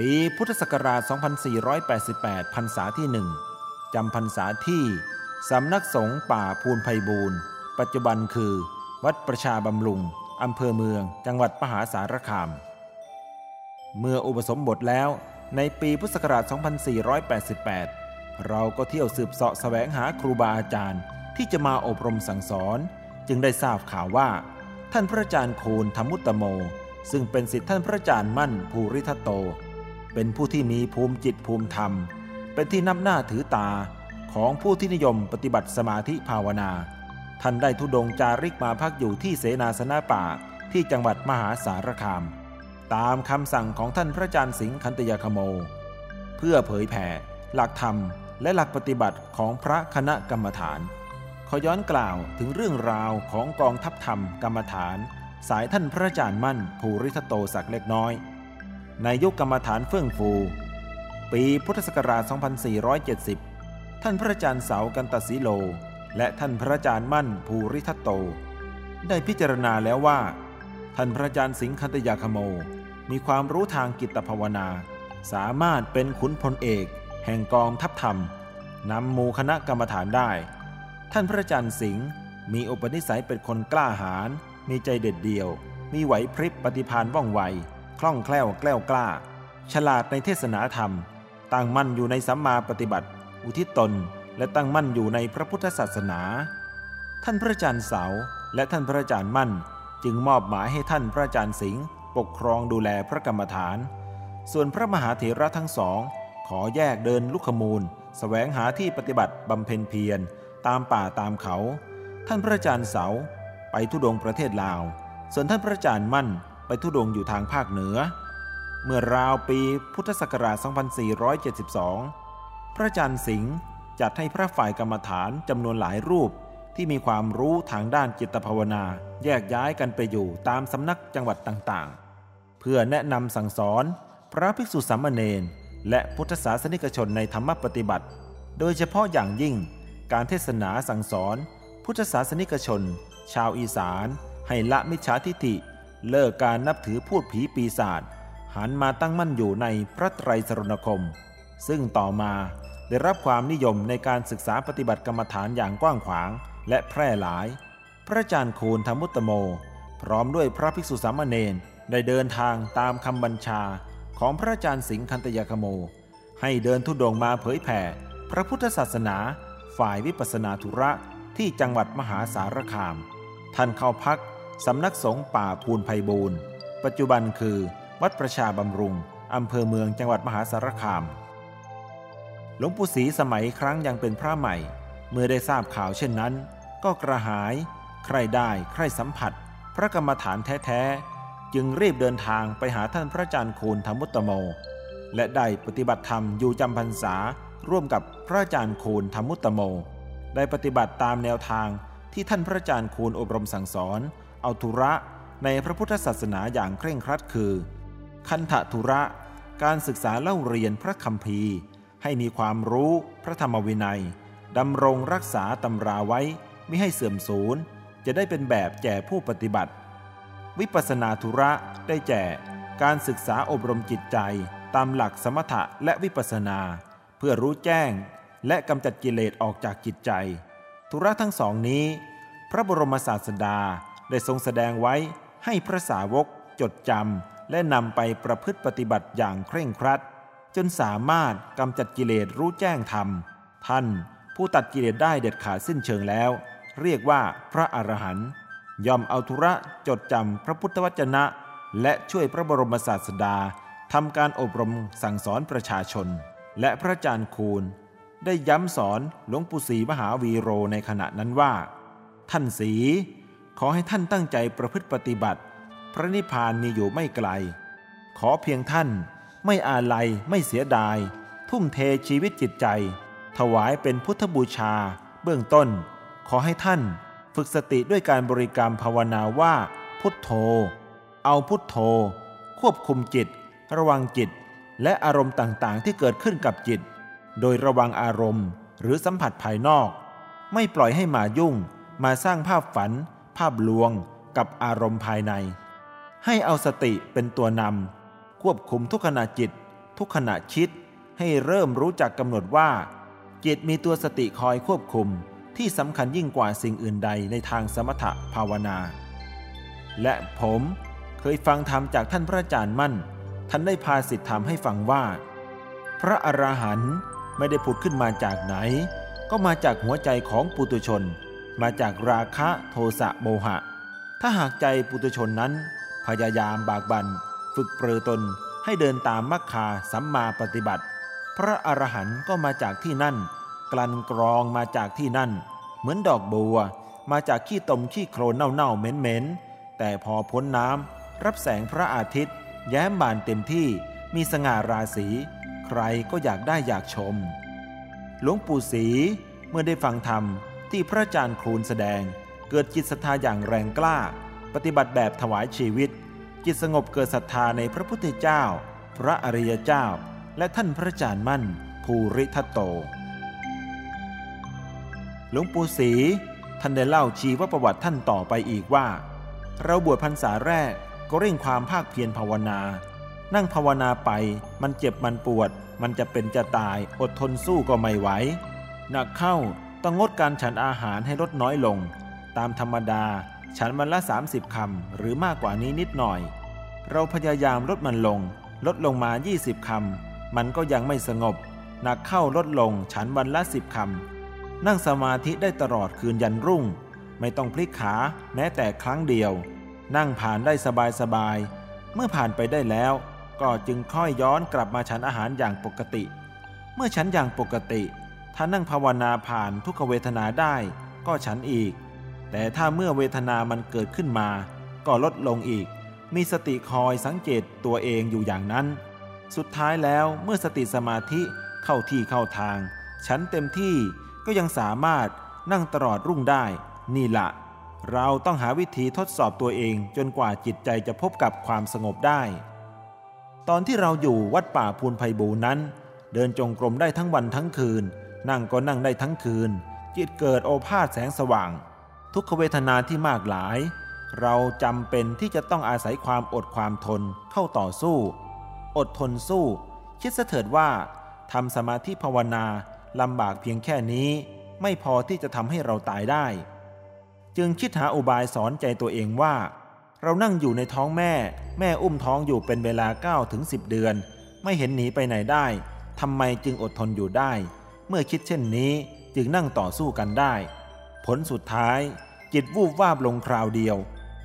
ปีพุทธศักราช 2488 พรรษาที่หนึ่งจำพรรษาที่ สำนักสงฆ์ป่าภูนไพบูรณ์ ปัจจุบันคือ วัดประชาบำรุง อำเภอเมือง จังหวัดมหาสารคาม เมื่ออุปสมบทแล้วในปีพุทธศักราช 2488 เราก็เที่ยวสืบเสาะแสวงหาครูบาอาจารย์ที่จะมาอบรมสั่งสอน จึงได้ทราบข่าวว่า ท่านพระอาจารย์โคนธรรมุตโม ซึ่งเป็นสิทธิท่านพระอาจารย์มั่นภูริทัตโต เป็นผู้ที่มีภูมิจิตภูมิธรรม เป็นที่นับหน้าถือตาของผู้ที่นิยมปฏิบัติสมาธิภาวนา ท่านได้ทุดงจาริกมาพักอยู่ที่เสนาสนะป่าที่จังหวัดมหาสารคาม ตามคำสั่งของท่านพระอาจารย์สิงห์คันตยาคโม เพื่อเผยแผ่ หลักธรรมและหลักปฏิบัติของพระคณะกรรมฐาน ขอย้อนกล่าวถึงเรื่องราวของกองทัพธรรมกรรมฐาน สายท่านพระอาจารย์มั่นภูริทัตโตสักเล็กน้อย ในยุคกรรมฐานเฟื่องฟู ปีพุทธศักราช 2470 ท่านพระอาจารย์เสากันตสีโล และท่านพระอาจารย์มั่นภูริทัตโต ได้พิจารณาแล้วว่า ท่านพระอาจารย์สิงห์คันตยาคโม มีความรู้ทางกิตภาวนา สามารถเป็นขุนพลเอก แห่งกองทัพธรรมนำหมู่คณะกรรมฐานได้ ท่านพระอาจารย์สิงห์มีอุปนิสัยเป็นคนกล้าหาญมีใจเด็ดเดี่ยว มีไหวพริบปฏิภาณว่องไว คล่องแคล่วแกล้วกล้า ฉลาดในเทศนาธรรม ตั้งมั่นอยู่ในสัมมาปฏิบัติ อุทิศตน และตั้งมั่นอยู่ในพระพุทธศาสนา ท่านพระอาจารย์เสาและท่านพระอาจารย์มั่น จึงมอบหมายให้ท่านพระอาจารย์สิงห์ปกครองดูแลพระกรรมฐาน ส่วนพระมหาเถระทั้งสอง ขอแยกเดินลุกขมูลสแสวงหาที่ปฏิบัติบำเพ็ญเพียร ตามป่าตามเขา ท่านพระอาจารย์เสาไปทุดงประเทศลาว ส่วนท่านพระอาจารย์มั่น ไปทุดงอยู่ทางภาคเหนือ เมื่อราวปีพุทธศักราช 2472 พระอาจารย์สิงห์จัดให้พระฝ่ายกรรมฐานจำนวนหลายรูปที่มีความรู้ทางด้านจิตภาวนา แยกย้ายกันไปอยู่ตามสำนักจังหวัดต่างๆ เพื่อแนะนำสั่งสอนพระภิกษุสามเณรและพุทธศาสนิกชนในธรรมปฏิบัติ โดยเฉพาะอย่างยิ่งการเทศนาสั่งสอน พุทธศาสนิกชน ชาวอีสาน ให้ละมิจฉาทิฏฐิ เลิกการนับถือพูดผีปีศาจหันมาตั้งมั่นอยู่ในพระไตรสรณคม ซึ่งต่อมาได้รับความนิยมในการศึกษาปฏิบัติกรรมฐานอย่างกว้างขวางและแพร่หลาย พระอาจารย์คูณธรรมุตโม พร้อมด้วยพระภิกษุสามเณรได้เดินทางตามคำบัญชาของพระอาจารย์สิงห์คันตยาคโม ให้เดินทุดงมาเผยแผ่ พระพุทธศาสนาฝ่ายวิปัสนาธุระที่จังหวัดมหาสารคาม ท่านเข้าพัก สำนักสงฆ์ป่าภูนไพบูรณ์ ปัจจุบันคือ วัดประชาบำรุง อำเภอเมืองจังหวัดมหาสารคาม หลวงปู่ศรีสมัยครั้งยังเป็นพระใหม่ เมื่อได้ทราบข่าวเช่นนั้น ก็กระหาย ใครได้ใครสัมผัส พระกรรมฐานแท้ ๆ จึงรีบเดินทางไปหาท่านพระอาจารย์โคนธรรมุตตโม และได้ปฏิบัติธรรมอยู่จำพรรษาร่วมกับพระอาจารย์โคนธรรมุตตโม ได้ปฏิบัติตามแนวทางที่ท่านพระอาจารย์โคนอบรมสั่งสอน เอาธุระในพระพุทธศาสนาอย่างเคร่งครัดคือ คันธทุระ การศึกษาเล่าเรียนพระคัมภีร์ ให้มีความรู้พระธรรมวินัยดำรงรักษาตำราไว้ไม่ให้เสื่อมสูญจะได้เป็นแบบแก่ผู้ปฏิบัติ วิปัสนาธุระได้แก่การศึกษาอบรมจิตใจตามหลักสมถะและวิปัสนา เพื่อรู้แจ้ง และกำจัดกิเลสออกจากจิตใจ ธุระทั้งสองนี้ พระบรมศาสดา ได้ทรงแสดงไว้ให้พระสาวกจดจำและนำไปประพฤติปฏิบัติอย่างเคร่งครัด จนสามารถกำจัดกิเลสรู้แจ้งธรรม ท่านผู้ตัดกิเลสได้เด็ดขาดสิ้นเชิงแล้ว เรียกว่าพระอรหันต์ยอมเอาธุระจดจำพระพุทธวจนะ และช่วยพระบรมศาสดาทำการอบรมสั่งสอนประชาชน และพระอาจารย์คูณ ได้ย้ำสอนหลวงปู่ศรีมหาวีโรในขณะนั้นว่า ท่านศรี ขอให้ท่านตั้งใจประพฤติปฏิบัติ พระนิพพานมีอยู่ไม่ไกล ขอเพียงท่านไม่อาลัยไม่เสียดาย ทุ่มเทชีวิตจิตใจ ถวายเป็นพุทธบูชา เบื้องต้น ขอให้ท่านฝึกสติด้วยการบริกรรมภาวนาว่า พุทโธ เอาพุทโธ ควบคุมจิต ระวังจิต และอารมณ์ต่างๆ ที่เกิดขึ้นกับจิต โดยระวังอารมณ์หรือสัมผัสภายนอก ไม่ปล่อยให้มายุ่ง มาสร้างภาพฝัน ภาพลวงกับอารมณ์ภายใน ให้เอาสติเป็นตัวนำควบคุมทุกขณะจิต ทุกขณะคิด ให้เริ่มรู้จักกำหนดว่า จิตมีตัวสติคอยควบคุมที่สำคัญยิ่งกว่าสิ่งอื่นใดในทางสมถะภาวนา และผมเคยฟังธรรมจากท่านพระอาจารย์มั่น ท่านได้พาสิทธิธรรมให้ฟังว่า พระอรหันต์ไม่ได้ผุดขึ้นมาจากไหน ก็มาจากหัวใจของปุตุชน มาจากราคะโทสะโมหะ ถ้าหากใจปุตุชนนั้น พยายามบากบันฝึกเปรือตนให้เดินตามมัคคาสัมมาปฏิบัติ พระอรหันต์ก็มาจากที่นั่น กลั่นกรองมาจากที่นั่น เหมือนดอกบัว มาจากขี้ตมขี้โคลนเน่าๆเหม็นๆแต่พอพ้นน้ำรับแสงพระอาทิตย์ แย้มบานเต็มที่มีสง่าราศีใครก็อยากได้อยากชม หลวงปู่ศรีเมื่อได้ฟังธรรม ที่พระอาจารย์ครูนแสดง เกิดจิตศรัทธาอย่างแรงกล้า ปฏิบัติแบบถวายชีวิต จิตสงบเกิดศรัทธาในพระพุทธเจ้า พระอริยเจ้า และท่านพระอาจารย์มั่น ภูริทัตโต หลวงปู่ศรีท่านได้เล่าชีวประวัติท่านต่อไปอีกว่า เราบวชพรรษาแรกก็เร่งความภาคเพียรภาวนา นั่งภาวนาไป มันเจ็บมันปวด มันจะเป็นจะตายอดทนสู้ก็ไม่ไหวหนักเข้า ต้องงดการฉันอาหารให้ลดน้อยลง ตามธรรมดาฉันวันละ 30 คำ หรือมากกว่านี้นิดหน่อย เราพยายามลดมันลง ลดลงมา 20 คำ มันก็ยังไม่สงบ หนักเข้าลดลงฉันวันละ 10 คำ นั่งสมาธิได้ตลอดคืนยันรุ่ง ไม่ต้องพลิกขาแม้แต่ครั้งเดียว นั่งผ่านได้สบายๆเมื่อผ่านไปได้แล้ว ก็จึงค่อยย้อนกลับมาฉันอาหารอย่างปกติ เมื่อฉันอย่างปกติ ถ้านั่งภาวนาผ่านทุกขเวทนาได้ก็ฉันอีก แต่ถ้าเมื่อเวทนามันเกิดขึ้นมา ก็ลดลงอีก มีสติคอยสังเกตตัวเองอยู่อย่างนั้น สุดท้ายแล้วเมื่อสติสมาธิเข้าที่เข้าทาง ฉันเต็มที่ก็ยังสามารถนั่งตลอดรุ่งได้ นี่ละ เราต้องหาวิธีทดสอบตัวเองจนกว่าจิตใจจะพบกับความสงบได้ ตอนที่เราอยู่วัดป่าพูนไพบูนั้น เดินจงกรมได้ทั้งวันทั้งคืน นั่งก็นั่งได้ทั้งคืน จิตเกิดโอภาสแสงสว่าง ทุกขเวทนาที่มากหลาย เราจำเป็นที่จะต้องอาศัยความอดความทนเข้าต่อสู้ อดทนสู้ คิดเสถิดว่าทำสมาธิภาวนาลำบากเพียงแค่นี้ ไม่พอที่จะทำให้เราตายได้ จึงคิดหาอุบายสอนใจตัวเองว่า เรานั่งอยู่ในท้องแม่ แม่อุ้มท้องอยู่เป็นเวลา9ถึง10 เดือน ไม่เห็นหนีไปไหนได้ทำไมจึงอดทนอยู่ได้ เมื่อคิดเช่นนี้จึงนั่งต่อสู้กันได้ ผลสุดท้าย จิตวูบวาบลงคราวเดียว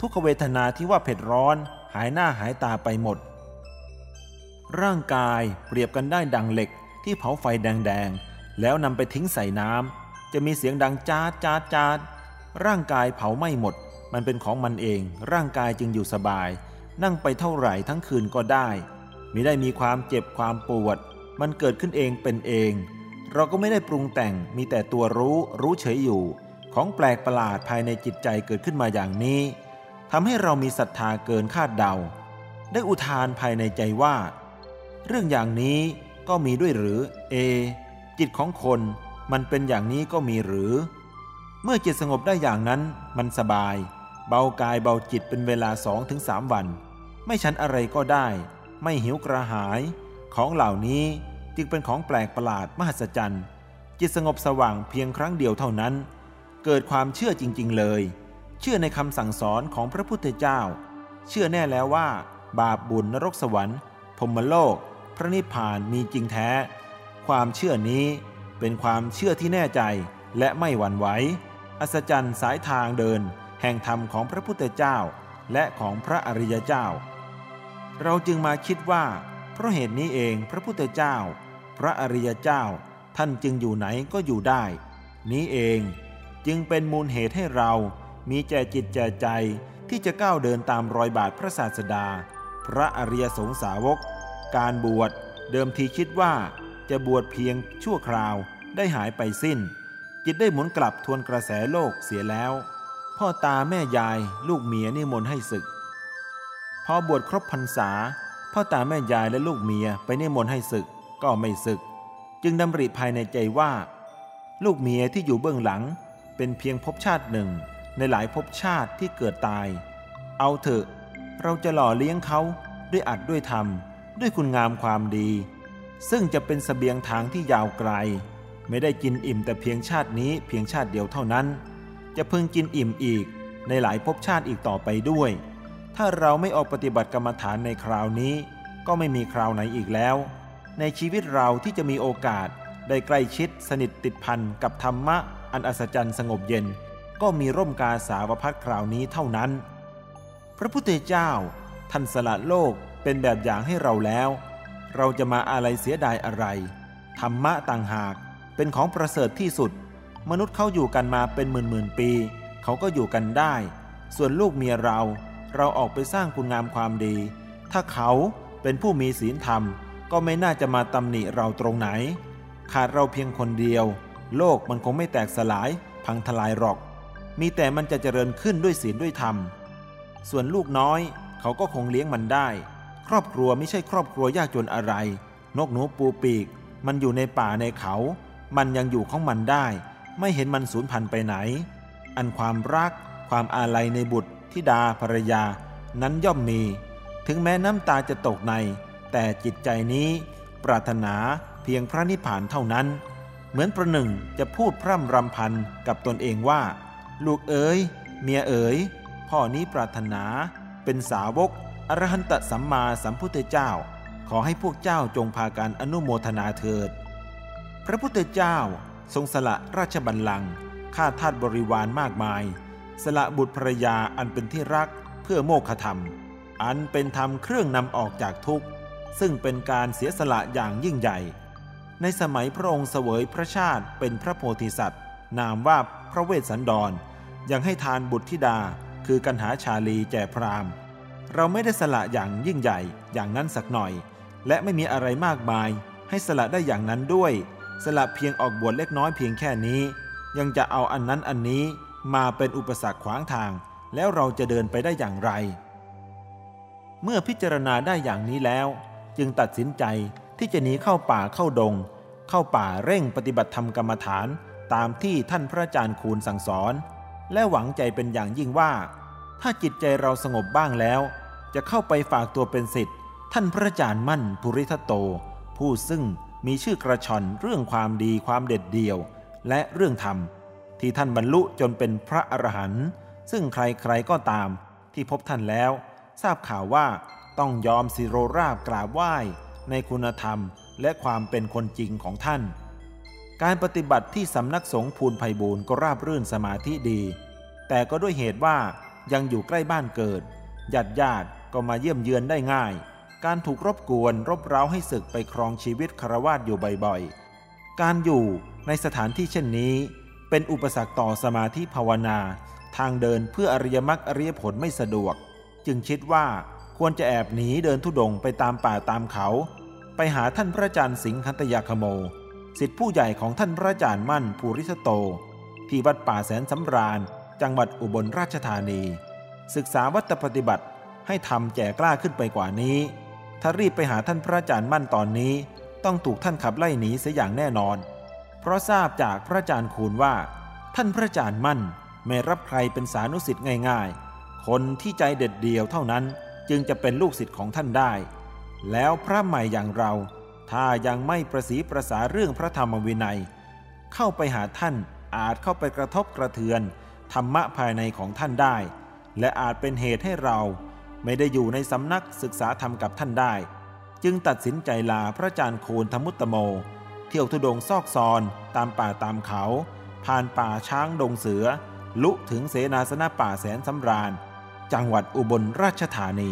ทุกขเวทนาที่ว่าเผ็ดร้อนหายหน้าหายตาไปหมด ร่างกายเปรียบกันได้ดังเหล็กที่เผาไฟแดงๆ แล้วนำไปทิ้งใส่น้ำจะมีเสียงดังจ้าจ้าจ้าร่างกายเผาไม่หมด มันเป็นของมันเอง ร่างกายจึงอยู่สบาย นั่งไปเท่าไหร่ทั้งคืนก็ได้มิได้มีความเจ็บความปวด มันเกิดขึ้นเองเป็นเอง เราก็ไม่ได้ปรุงแต่งมีแต่ตัวรู้รู้เฉยอยู่ ของแปลกประหลาดภายในจิตใจเกิดขึ้นมาอย่างนี้ทำให้เรามีศรัทธาเกินคาดเดา ได้อุทานภายในใจว่า เรื่องอย่างนี้ก็มีด้วยหรือเอ จิตของคนมันเป็นอย่างนี้ก็มีหรือ เมื่อจิตสงบได้อย่างนั้นมันสบาย เบากายเบาจิตเป็นเวลาสองถึงสามวัน ไม่ฉันอะไรก็ได้ ไม่หิวกระหาย ของเหล่านี้ จึงเป็นของแปลกประหลาดมหัศจรรย์ จิตสงบสว่างเพียงครั้งเดียวเท่านั้น เกิดความเชื่อจริง ๆ เลย เชื่อในคำสั่งสอนของพระพุทธเจ้า เชื่อแน่แล้วว่า บาปบุญนรกสวรรค์พรมโลก พระนิพพานมีจริงแท้ ความเชื่อนี้เป็นความเชื่อที่แน่ใจและไม่หวั่นไหวอัศจรรย์สายทางเดิน แห่งธรรมของพระพุทธเจ้า และของพระอริยเจ้า เราจึงมาคิดว่า เพราะเหตุนี้เองพระพุทธเจ้า พระอริยเจ้า ท่านจึงอยู่ไหนก็อยู่ได้ นี้เองจึงเป็นมูลเหตุให้เรามีใจจิตใจใจที่จะก้าวเดินตามรอยบาทพระศาสดา พระอริยสงสาวก การบวชเดิมทีคิดว่าจะบวชเพียงชั่วคราวได้หายไปสิ้น จิตได้หมุนกลับทวนกระแสโลกเสียแล้ว พ่อตาแม่ยายลูกเมียนิมนต์ให้ศึก พอบวชครบพรรษา พ่อตาแม่ยายและลูกเมียไปนิมนต์ให้ศึก ก็ไม่ศึก จึงดำริภายในใจว่า ลูกเมียที่อยู่เบื้องหลัง เป็นเพียงภพชาติหนึ่งในหลายภพชาติที่เกิดตาย เอาเถอะ เราจะหล่อเลี้ยงเขาด้วยอัดด้วยธรรม ด้วยคุณงามความดี ซึ่งจะเป็นสเสบียงทางที่ยาวไกล ไม่ได้กินอิ่มแต่เพียงชาตินี้เพียงชาติเดียวเท่านั้น จะพึงกินอิ่มอีกในหลายภพชาติอีกต่อไปด้วย ถ้าเราไม่ออกปฏิบัติกรรมฐานในคราวนี้ ก็ไม่มีคราวไหนอีกแล้ว ในชีวิตเราที่จะมีโอกาส ได้ใกล้ชิดสนิทติดพันกับธรรมะ อันอัศจรรย์สงบเย็น ก็มีร่มกาสาวพัดคราวนี้เท่านั้น พระพุทธเจ้า ท่านสละโลกเป็นแบบอย่างให้เราแล้ว เราจะมาอะไรเสียดายอะไร ธรรมะต่างหากเป็นของประเสริฐที่สุด มนุษย์เขาอยู่กันมาเป็นหมื่นหมื่นปี เขาก็อยู่กันได้ ส่วนลูกเมียเรา เราออกไปสร้างคุณงามความดี ถ้าเขาเป็นผู้มีศีลธรรม ก็ไม่น่าจะมาตำหนิเราตรงไหน ขาดเราเพียงคนเดียว โลกมันคงไม่แตกสลาย พังทลายหรอก มีแต่มันจะเจริญขึ้นด้วยศีลด้วยธรรม ส่วนลูกน้อยเขาก็คงเลี้ยงมันได้ ครอบครัวไม่ใช่ครอบครัวยากจนอะไร นกหนูปูปีก มันอยู่ในป่าในเขา มันยังอยู่ของมันได้ ไม่เห็นมันสูญพันธุ์ไปไหน อันความรัก ความอาลัยในบุตรธิดาภรรยา นั้นย่อมมี ถึงแม้น้ำตาจะตกใน แต่จิตใจนี้ปรารถนาเพียงพระนิพพานเท่านั้น เหมือนประหนึ่งจะพูดพร่ำรำพันกับตนเองว่า ลูกเอ๋ยเมียเอ๋ยพ่อนี้ปรารถนาเป็นสาวกอรหันตสัมมาสัมพุทธเจ้า ขอให้พวกเจ้าจงพากันอนุโมทนาเถิด พระพุทธเจ้าทรงสละราชบัลลังก์ข้าทาสบริวารมากมาย สละบุตรภรยาอันเป็นที่รักเพื่อโมฆะธรรม อันเป็นธรรมเครื่องนำออกจากทุกข์ ซึ่งเป็นการเสียสละอย่างยิ่งใหญ่ ในสมัยพระองค์เสวยพระชาติเป็นพระโพธิสัตว์ นามว่าพระเวสสันดร ยังให้ทานบุตรธิดาคือกันหาชาลีแก่พราหมณ์ เราไม่ได้สละอย่างยิ่งใหญ่อย่างนั้นสักหน่อย และไม่มีอะไรมากมาย ให้สละได้อย่างนั้นด้วย สละเพียงออกบวชเล็กน้อยเพียงแค่นี้ ยังจะเอาอันนั้นอันนี้มาเป็นอุปสรรคขวางทาง แล้วเราจะเดินไปได้อย่างไร เมื่อพิจารณาได้อย่างนี้แล้ว จึงตัดสินใจที่จะหนีเข้าป่าเข้าดง เข้าป่าเร่งปฏิบัติธรรมกรรมฐานตามที่ท่านพระอาจารย์คูณสั่งสอน และหวังใจเป็นอย่างยิ่งว่า ถ้าจิตใจเราสงบบ้างแล้ว จะเข้าไปฝากตัวเป็นสิทธิ์ท่านพระอาจารย์มั่นภูริทัตโต ผู้ซึ่งมีชื่อกระชอนเรื่องความดีความเด็ดเดี่ยว และเรื่องธรรม ที่ท่านบรรลุจนเป็นพระอรหันต์ซึ่งใครๆก็ตามที่พบท่านแล้ว ทราบข่าวว่า ต้องยอมสิโรราบกราบไหว้ในคุณธรรมและความเป็นคนจริงของท่าน การปฏิบัติที่สำนักสงฆ์ภูนไพบูรณ์ก็ราบรื่นสมาธิดี แต่ก็ด้วยเหตุว่ายังอยู่ใกล้บ้านเกิดญาติญาติก็มาเยี่ยมเยือนได้ง่าย การถูกรบกวนรบเร้าให้ศึกไปครองชีวิตคารวาสอยู่บ่อยๆ การอยู่ในสถานที่เช่นนี้ เป็นอุปสรรคต่อสมาธิภาวนา ทางเดินเพื่ออริยมรรคอริยผลไม่สะดวก จึงคิดว่า ควรจะแอบหนีเดินทุดงไปตามป่าตามเขา ไปหาท่านพระอาจารย์สิงคันตยาคโม สิทธิผู้ใหญ่ของท่านพระอาจารย์มั่นภูริสโต ที่วัดป่าแสนสำราญ จังหวัดอุบลราชธานี ศึกษาวัตปฏิบัติให้ทำแก่กล้าขึ้นไปกว่านี้ ถ้ารีบไปหาท่านพระอาจารย์มั่นตอนนี้ ต้องถูกท่านขับไล่หนีเสียอย่างแน่นอน เพราะทราบจากพระอาจารย์คูณว่า ท่านพระอาจารย์มั่นไม่รับใครเป็นสานุสิทธิ์ง่าย ๆ คนที่ใจเด็ดเดียวเท่านั้น จึงจะเป็นลูกศิษย์ของท่านได้ แล้วพระใหม่อย่างเรา ถ้ายังไม่ประสีประสาเรื่องพระธรรมวินัย เข้าไปหาท่านอาจเข้าไปกระทบกระเทือน ธรรมะภายในของท่านได้ และอาจเป็นเหตุให้เราไม่ได้อยู่ในสำนักศึกษาธรรมกับท่านได้ จึงตัดสินใจลาพระอาจารย์โคนธรรมุตตโม เที่ยวทุดงซอกซอนตามป่าตามเขา ผ่านป่าช้างดงเสือ ลุถึงเสนาสนะป่าแสนสำราญ จังหวัดอุบลราชธานี